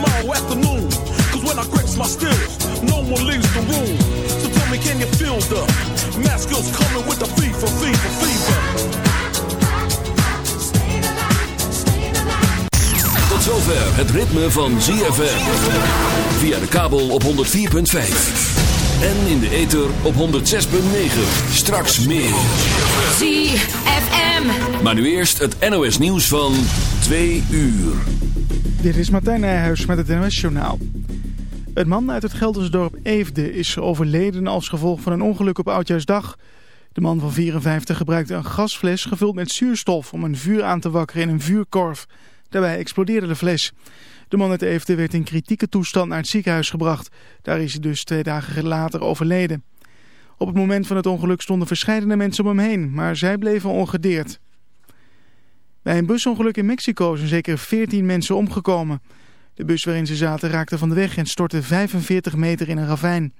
tomorrow afternoon. Cause when I grips my skills, no one leaves the room. So tell me, can you feel the mask skills coming with the fever, fever, fever? Tot zover het ritme van ZFM. Via de kabel op 104.5. En in de ether op 106.9. Straks meer. ZFM. Maar nu eerst het NOS nieuws van 2 uur. Dit is Martijn Nijhuis met het NOS Journaal. Een man uit het Geldersdorp Eefde is overleden als gevolg van een ongeluk op Oudjaarsdag. De man van 54 gebruikte een gasfles gevuld met zuurstof om een vuur aan te wakkeren in een vuurkorf. Daarbij explodeerde de fles. De man uit Eefde werd in kritieke toestand naar het ziekenhuis gebracht. Daar is hij dus twee dagen later overleden. Op het moment van het ongeluk stonden verscheidene mensen om hem heen, maar zij bleven ongedeerd. Bij een busongeluk in Mexico zijn zeker 14 mensen omgekomen. De bus waarin ze zaten raakte van de weg en stortte 45 meter in een ravijn.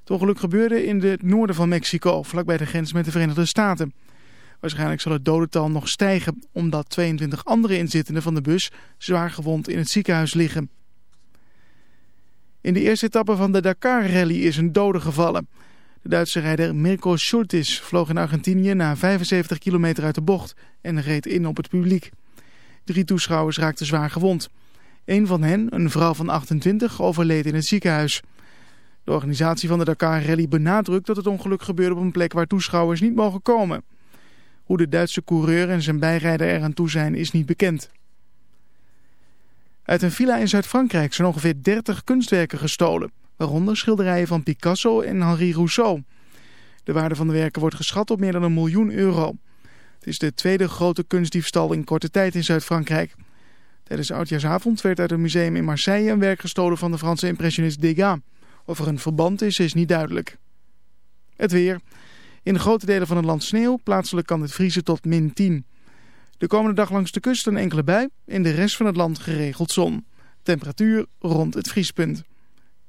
Het ongeluk gebeurde in het noorden van Mexico, vlakbij de grens met de Verenigde Staten. Waarschijnlijk zal het dodental nog stijgen, omdat 22 andere inzittenden van de bus zwaar gewond in het ziekenhuis liggen. In de eerste etappe van de Dakar-rally is een dode gevallen. De Duitse rijder Mirko Schultis vloog in Argentinië na 75 kilometer uit de bocht en reed in op het publiek. Drie toeschouwers raakten zwaar gewond. Een van hen, een vrouw van 28, overleed in het ziekenhuis. De organisatie van de Dakar Rally benadrukt dat het ongeluk gebeurde op een plek waar toeschouwers niet mogen komen. Hoe de Duitse coureur en zijn bijrijder eraan toe zijn is niet bekend. Uit een villa in Zuid-Frankrijk zijn ongeveer 30 kunstwerken gestolen, waaronder schilderijen van Picasso en Henri Rousseau. De waarde van de werken wordt geschat op meer dan een miljoen euro. Het is de tweede grote kunstdiefstal in korte tijd in Zuid-Frankrijk. Tijdens Oudjaarsavond werd uit een museum in Marseille een werk gestolen van de Franse impressionist Degas. Of er een verband is, is niet duidelijk. Het weer. In grote delen van het land sneeuw. Plaatselijk kan het vriezen tot min 10. De komende dag langs de kust een enkele bui. In de rest van het land geregeld zon. Temperatuur rond het vriespunt.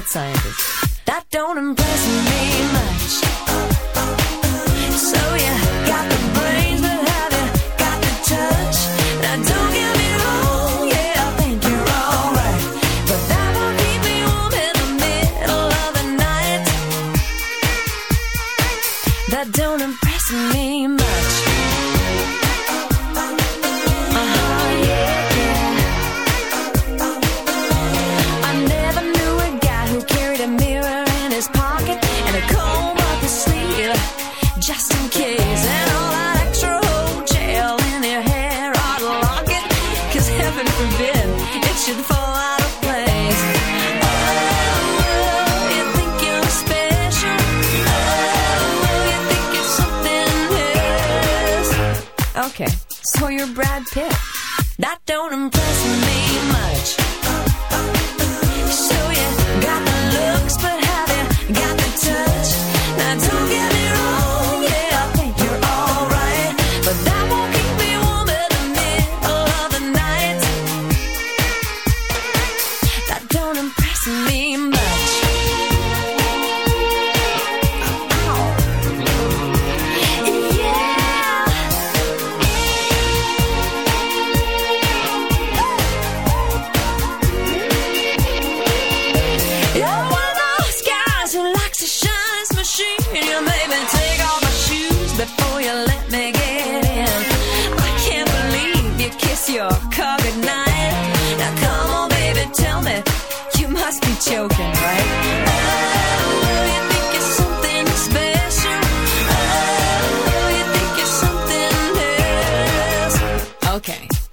rocket scientist. That don't impress me much.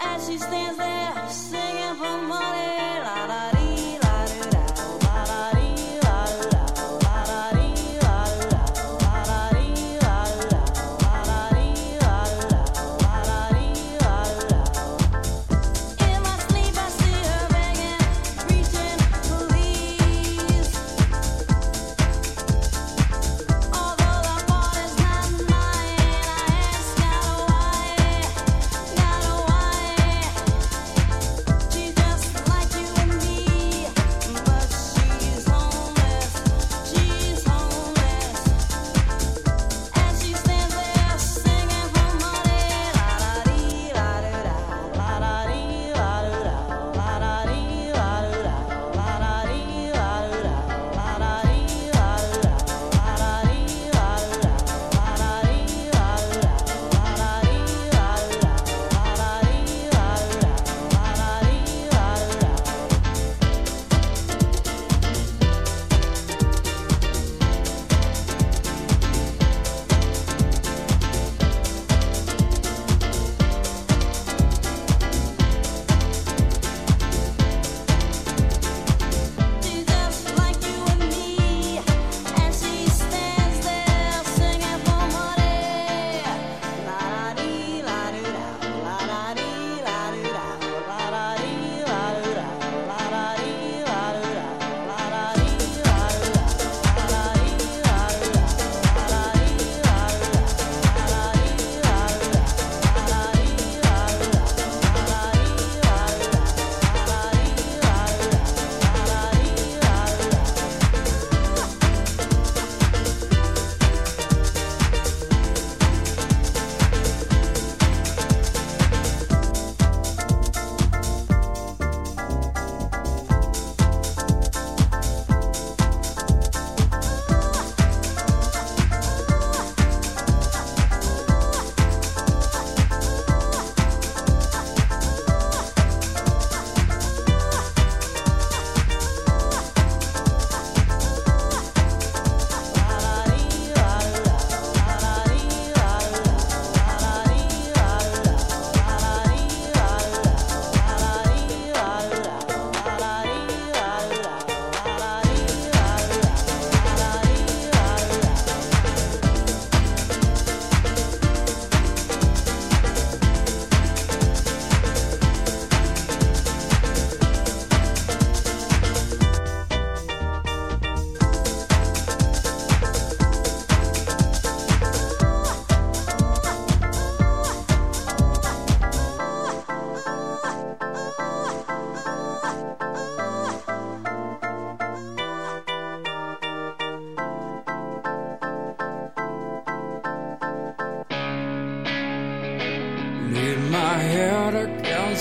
as she stands there.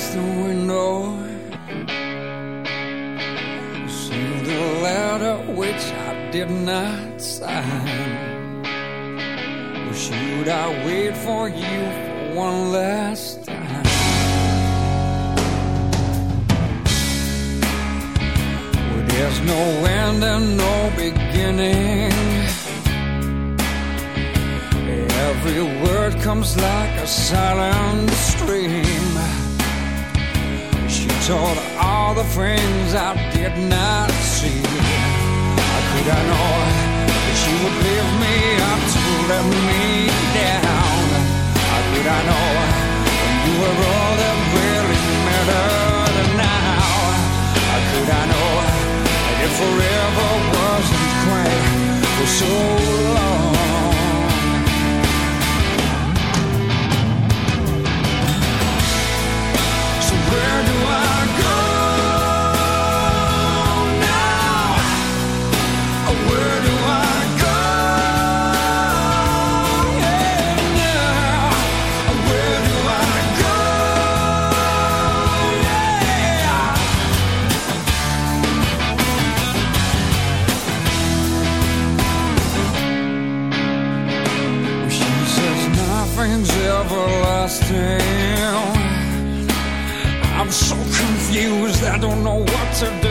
the window Sealed the letter which I did not sign. Or should I wait for you for one last time? Well, There's no end and no beginning. Every word comes like a silent told all the friends I did not see. How could I know that you would leave me up to let me down? How could I know you were all that really mattered now? How could I know that if forever wasn't quite for so long? to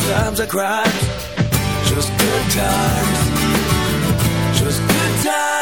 times I cried. Just good times. Just good times.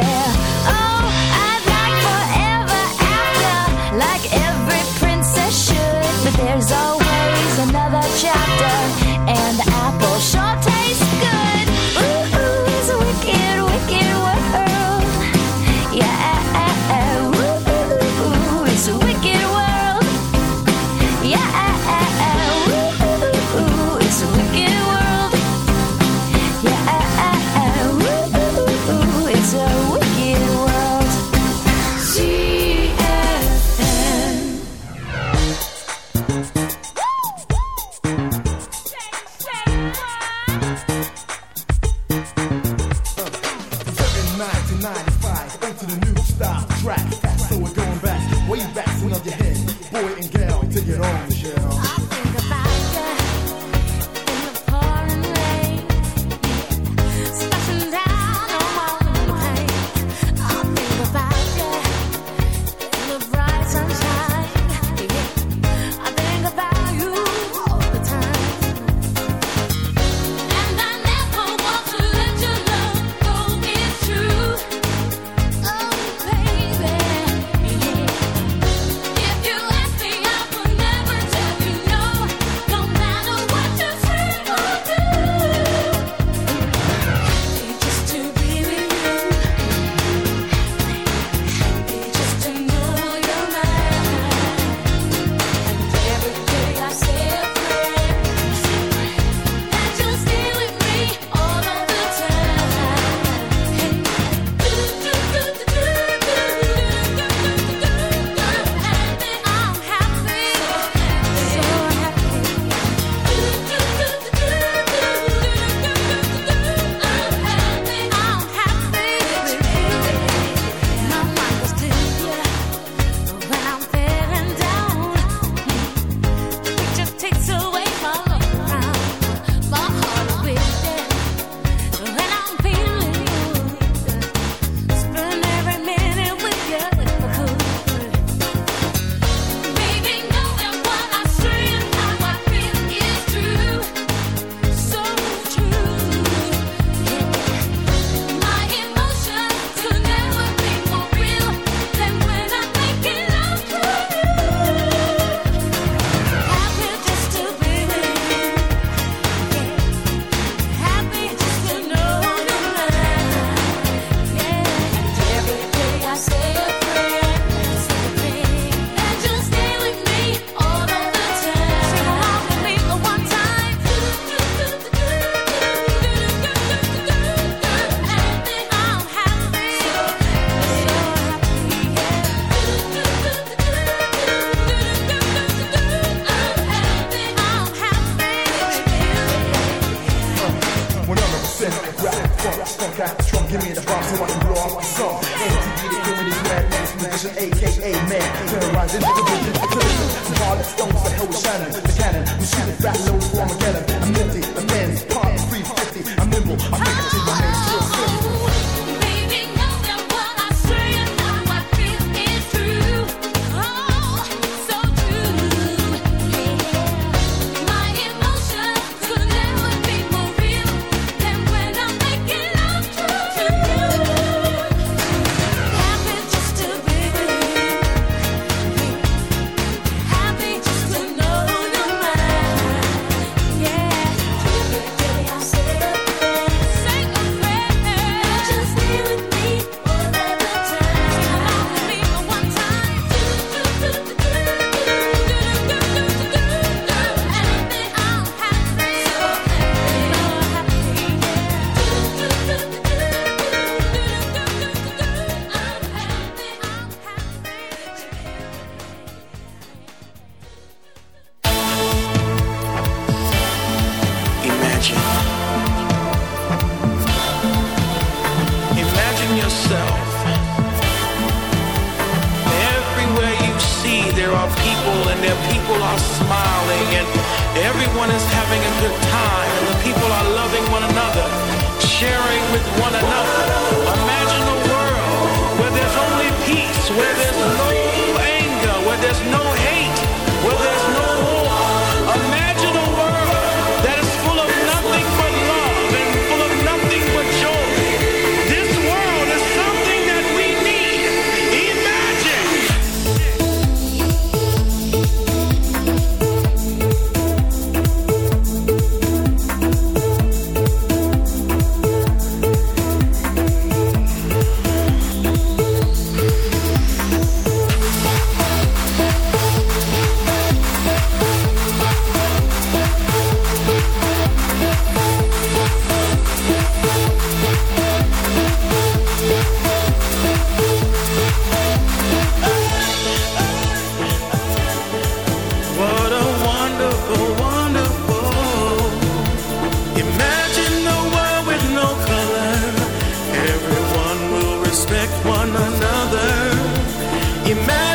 Imagine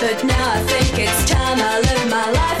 But now I think it's time I live my life.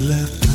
Left